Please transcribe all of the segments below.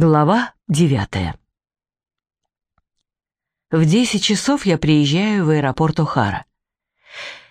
Глава девятая. В десять часов я приезжаю в аэропорт О'Хара.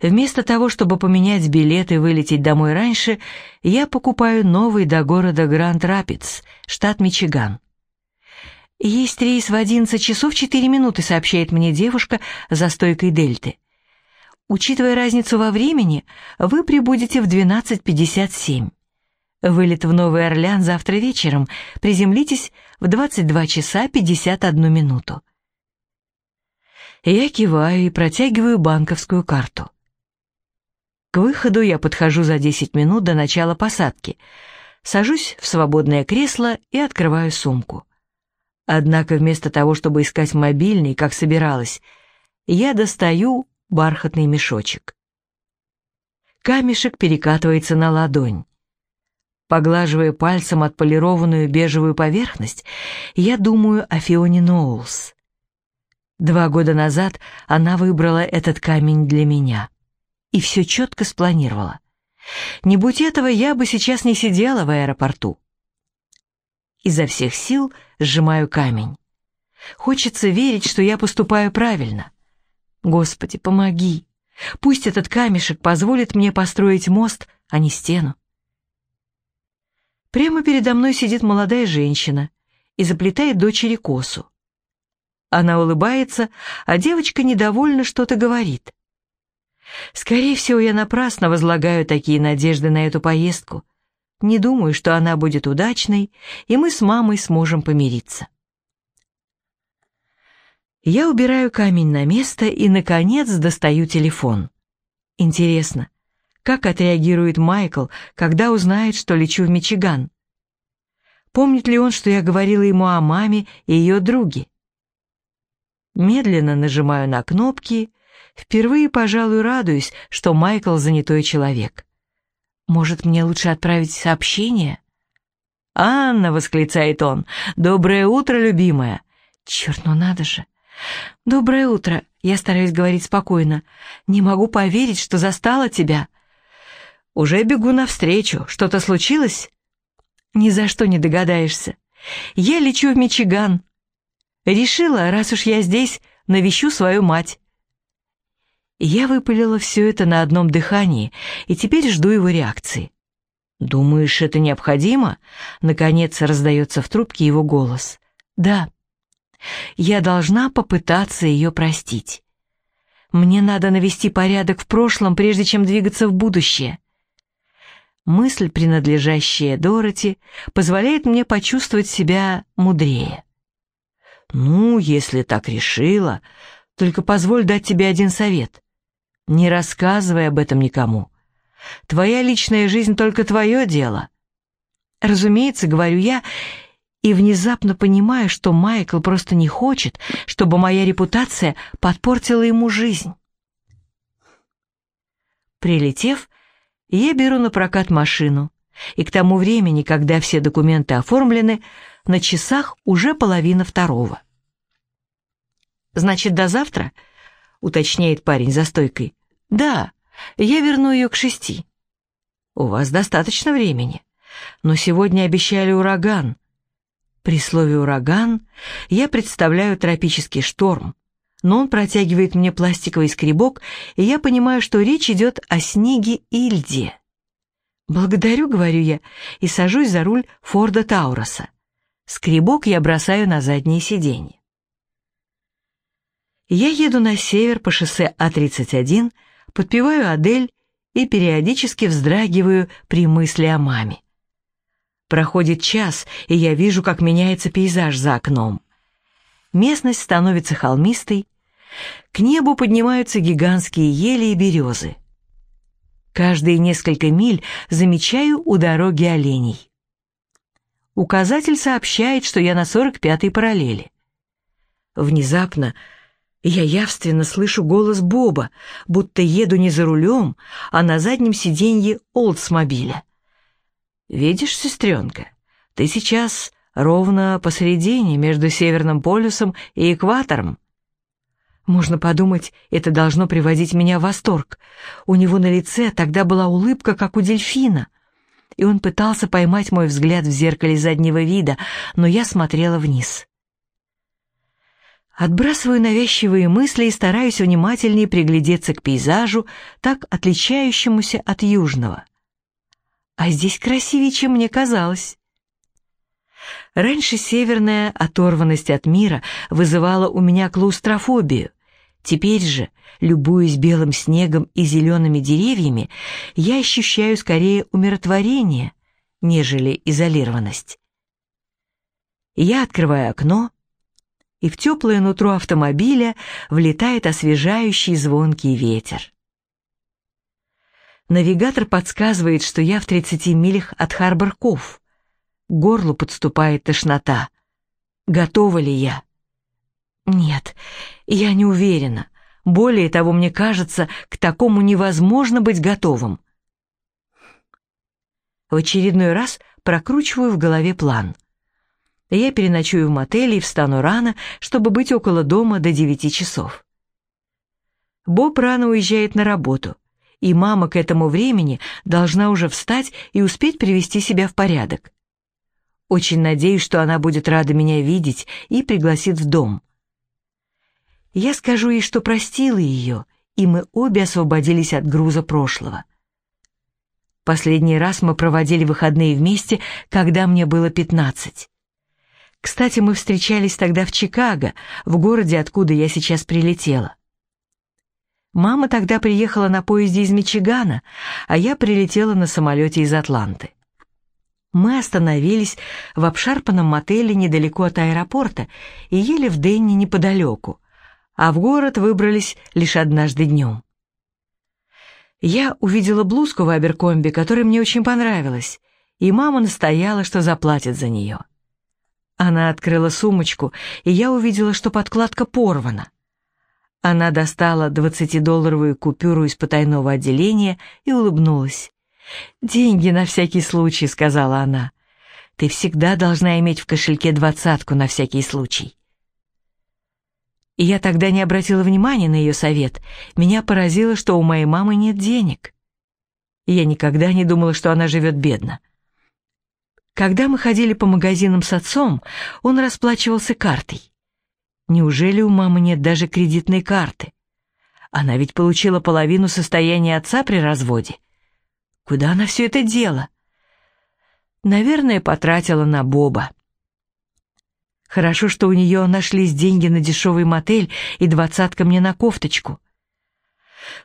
Вместо того, чтобы поменять билет и вылететь домой раньше, я покупаю новый до города Гранд-Рапидс, штат Мичиган. «Есть рейс в 11 часов 4 минуты», — сообщает мне девушка за стойкой Дельты. «Учитывая разницу во времени, вы прибудете в 12.57». Вылет в Новый Орлеан завтра вечером. Приземлитесь в 22 часа 51 минуту. Я киваю и протягиваю банковскую карту. К выходу я подхожу за 10 минут до начала посадки, сажусь в свободное кресло и открываю сумку. Однако вместо того, чтобы искать мобильный, как собиралась, я достаю бархатный мешочек. Камешек перекатывается на ладонь. Поглаживая пальцем отполированную бежевую поверхность, я думаю о Фионе Ноулс. Два года назад она выбрала этот камень для меня. И все четко спланировала. Не будь этого, я бы сейчас не сидела в аэропорту. Изо всех сил сжимаю камень. Хочется верить, что я поступаю правильно. Господи, помоги. Пусть этот камешек позволит мне построить мост, а не стену. Прямо передо мной сидит молодая женщина и заплетает дочери косу. Она улыбается, а девочка недовольно что-то говорит. Скорее всего, я напрасно возлагаю такие надежды на эту поездку. Не думаю, что она будет удачной, и мы с мамой сможем помириться. Я убираю камень на место и, наконец, достаю телефон. Интересно, как отреагирует Майкл, когда узнает, что лечу в Мичиган? Помнит ли он, что я говорила ему о маме и ее друге? Медленно нажимаю на кнопки, впервые, пожалуй, радуюсь, что Майкл занятой человек. Может, мне лучше отправить сообщение? «Анна!» — восклицает он. «Доброе утро, любимая!» «Черт, ну надо же!» «Доброе утро!» — я стараюсь говорить спокойно. «Не могу поверить, что застала тебя!» Уже бегу навстречу. Что-то случилось? Ни за что не догадаешься. Я лечу в Мичиган. Решила, раз уж я здесь, навещу свою мать. Я выпалила все это на одном дыхании и теперь жду его реакции. «Думаешь, это необходимо?» Наконец раздается в трубке его голос. «Да. Я должна попытаться ее простить. Мне надо навести порядок в прошлом, прежде чем двигаться в будущее. Мысль, принадлежащая Дороти, позволяет мне почувствовать себя мудрее. «Ну, если так решила, только позволь дать тебе один совет. Не рассказывай об этом никому. Твоя личная жизнь только твое дело». Разумеется, говорю я, и внезапно понимаю, что Майкл просто не хочет, чтобы моя репутация подпортила ему жизнь. Прилетев, я беру на прокат машину, и к тому времени, когда все документы оформлены, на часах уже половина второго. «Значит, до завтра?» — уточняет парень за стойкой. «Да, я верну ее к шести». «У вас достаточно времени, но сегодня обещали ураган». При слове «ураган» я представляю тропический шторм, но он протягивает мне пластиковый скребок, и я понимаю, что речь идет о снеге и льде. «Благодарю», — говорю я, и сажусь за руль Форда Тауроса. Скребок я бросаю на заднее сиденье. Я еду на север по шоссе А31, подпеваю Адель и периодически вздрагиваю при мысли о маме. Проходит час, и я вижу, как меняется пейзаж за окном. Местность становится холмистой, к небу поднимаются гигантские ели и березы. Каждые несколько миль замечаю у дороги оленей. Указатель сообщает, что я на 45-й параллели. Внезапно я явственно слышу голос Боба, будто еду не за рулем, а на заднем сиденье Олдсмобиля. «Видишь, сестренка, ты сейчас ровно посередине между Северным полюсом и экватором. Можно подумать, это должно приводить меня в восторг. У него на лице тогда была улыбка, как у дельфина. и он пытался поймать мой взгляд в зеркале заднего вида, но я смотрела вниз. Отбрасываю навязчивые мысли и стараюсь внимательнее приглядеться к пейзажу, так отличающемуся от южного. А здесь красивее, чем мне казалось. Раньше северная оторванность от мира вызывала у меня клаустрофобию. Теперь же, любуясь белым снегом и зелеными деревьями, я ощущаю скорее умиротворение, нежели изолированность. Я открываю окно, и в теплое нутро автомобиля влетает освежающий звонкий ветер. Навигатор подсказывает, что я в 30 милях от Харбор-Ков. К горлу подступает тошнота. Готова ли я? Нет, я не уверена. Более того, мне кажется, к такому невозможно быть готовым. В очередной раз прокручиваю в голове план — я переночую в мотеле и встану рано, чтобы быть около дома до девяти часов. Боб рано уезжает на работу, и мама к этому времени должна уже встать и успеть привести себя в порядок. Очень надеюсь, что она будет рада меня видеть и пригласит в дом. Я скажу ей, что простила ее, и мы обе освободились от груза прошлого. Последний раз мы проводили выходные вместе, когда мне было пятнадцать. Кстати, мы встречались тогда в Чикаго, в городе, откуда я сейчас прилетела. Мама тогда приехала на поезде из Мичигана, а я прилетела на самолете из Атланты. Мы остановились в обшарпанном мотеле недалеко от аэропорта и ели в Денни неподалеку, а в город выбрались лишь однажды днем. Я увидела блузку в Аберкомби, которая мне очень понравилась, и мама настояла, что заплатит за нее. Она открыла сумочку, и я увидела, что подкладка порвана. Она достала двадцатидолларовую купюру из потайного отделения и улыбнулась. «Деньги на всякий случай», — сказала она. «Ты всегда должна иметь в кошельке двадцатку на всякий случай». И я тогда не обратила внимания на ее совет. Меня поразило, что у моей мамы нет денег. Я никогда не думала, что она живет бедно. Когда мы ходили по магазинам с отцом, он расплачивался картой. Неужели у мамы нет даже кредитной карты? Она ведь получила половину состояния отца при разводе. Куда она все это дела? Наверное, потратила на Боба. Хорошо, что у нее нашлись деньги на дешевый мотель и двадцатка мне на кофточку.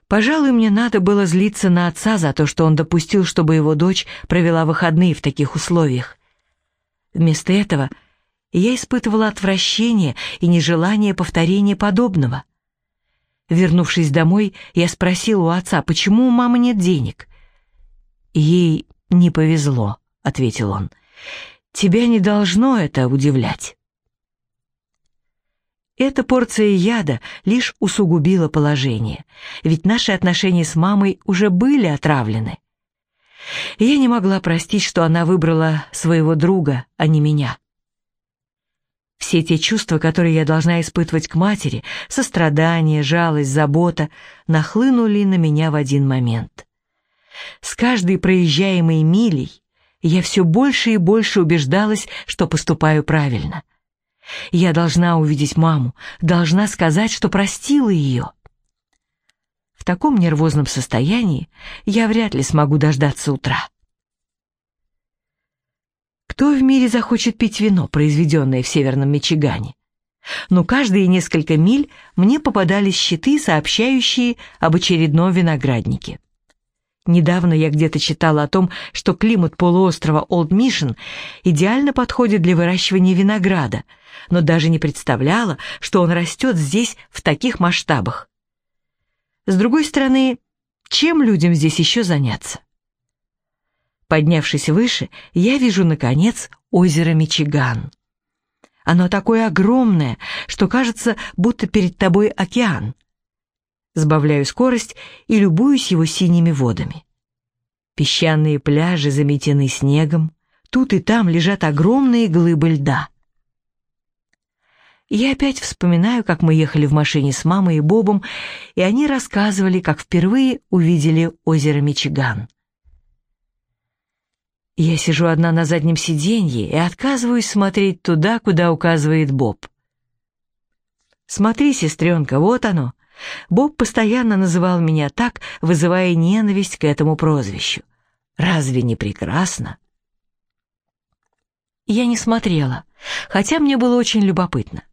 Пожалуй, мне надо было злиться на отца за то, что он допустил, чтобы его дочь провела выходные в таких условиях. Вместо этого я испытывала отвращение и нежелание повторения подобного. Вернувшись домой, я спросила у отца, почему у мамы нет денег. «Ей не повезло», — ответил он. «Тебя не должно это удивлять». Эта порция яда лишь усугубила положение, ведь наши отношения с мамой уже были отравлены. Я не могла простить, что она выбрала своего друга, а не меня. Все те чувства, которые я должна испытывать к матери, сострадание, жалость, забота, нахлынули на меня в один момент. С каждой проезжаемой милей я все больше и больше убеждалась, что поступаю правильно — я должна увидеть маму, должна сказать, что простила ее. В таком нервозном состоянии я вряд ли смогу дождаться утра. Кто в мире захочет пить вино, произведенное в Северном Мичигане? Но каждые несколько миль мне попадались щиты, сообщающие об очередном винограднике. Недавно я где-то читала о том, что климат полуострова Олд Мишен идеально подходит для выращивания винограда, но даже не представляла, что он растет здесь в таких масштабах. С другой стороны, чем людям здесь еще заняться? Поднявшись выше, я вижу, наконец, озеро Мичиган. Оно такое огромное, что кажется, будто перед тобой океан сбавляю скорость и любуюсь его синими водами. Песчаные пляжи заметены снегом, тут и там лежат огромные глыбы льда. Я опять вспоминаю, как мы ехали в машине с мамой и Бобом, и они рассказывали, как впервые увидели озеро Мичиган. Я сижу одна на заднем сиденье и отказываюсь смотреть туда, куда указывает Боб. «Смотри, сестренка, вот оно». Боб постоянно называл меня так, вызывая ненависть к этому прозвищу. «Разве не прекрасно?» Я не смотрела, хотя мне было очень любопытно.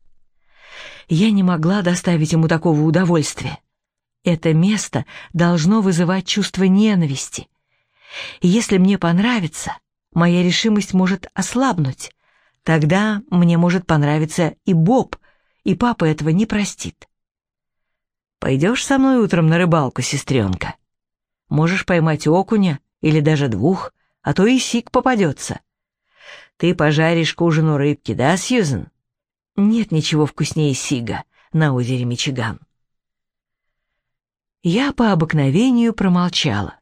Я не могла доставить ему такого удовольствия. Это место должно вызывать чувство ненависти. И если мне понравится, моя решимость может ослабнуть. Тогда мне может понравиться и Боб, и папа этого не простит. Пойдешь со мной утром на рыбалку, сестренка? Можешь поймать окуня или даже двух, а то и сик попадется. Ты пожаришь к ужину рыбки, да, Сьюзен? Нет ничего вкуснее сига на озере Мичиган. Я по обыкновению промолчала.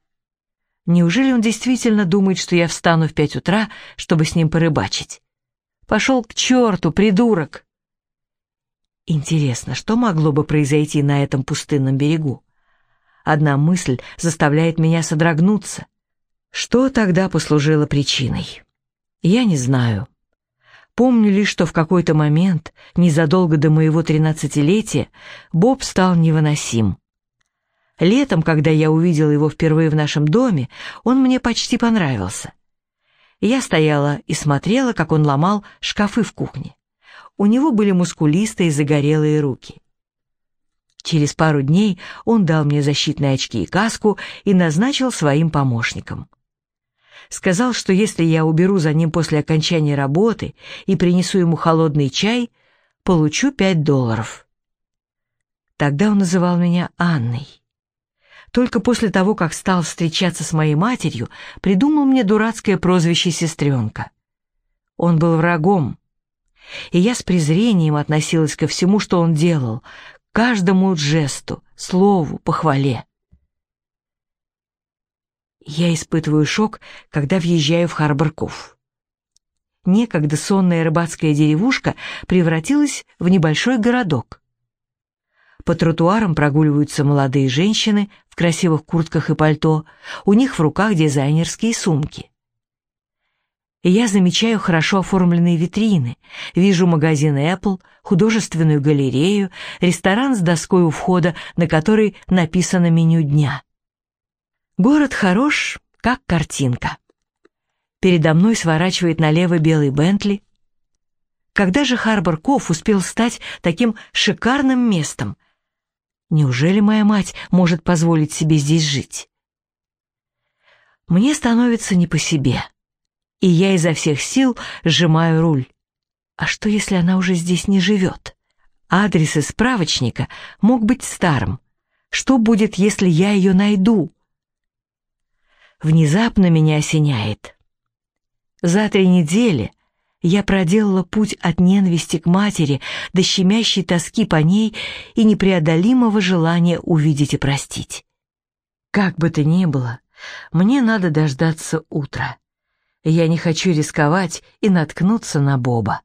Неужели он действительно думает, что я встану в пять утра, чтобы с ним порыбачить? Пошел к черту, придурок! Интересно, что могло бы произойти на этом пустынном берегу? Одна мысль заставляет меня содрогнуться. Что тогда послужило причиной? Я не знаю. Помню лишь, что в какой-то момент, незадолго до моего тринадцатилетия, Боб стал невыносим. Летом, когда я увидела его впервые в нашем доме, он мне почти понравился. Я стояла и смотрела, как он ломал шкафы в кухне. У него были мускулистые загорелые руки. Через пару дней он дал мне защитные очки и каску и назначил своим помощником. Сказал, что если я уберу за ним после окончания работы и принесу ему холодный чай, получу пять долларов. Тогда он называл меня Анной. Только после того, как стал встречаться с моей матерью, придумал мне дурацкое прозвище «сестренка». Он был врагом, и я с презрением относилась ко всему, что он делал, к каждому жесту, слову, похвале. Я испытываю шок, когда въезжаю в Харборков. Некогда сонная рыбацкая деревушка превратилась в небольшой городок. По тротуарам прогуливаются молодые женщины в красивых куртках и пальто, у них в руках дизайнерские сумки. Я замечаю хорошо оформленные витрины, вижу магазин Apple, художественную галерею, ресторан с доской у входа, на которой написано меню дня. Город хорош, как картинка. Передо мной сворачивает налево белый Бентли. Когда же Харбор Ков успел стать таким шикарным местом, Неужели моя мать может позволить себе здесь жить? Мне становится не по себе, и я изо всех сил сжимаю руль. А что, если она уже здесь не живет? Адрес из справочника мог быть старым. Что будет, если я ее найду? Внезапно меня осеняет. За три недели я проделала путь от ненависти к матери до щемящей тоски по ней и непреодолимого желания увидеть и простить. Как бы то ни было, мне надо дождаться утра. Я не хочу рисковать и наткнуться на Боба.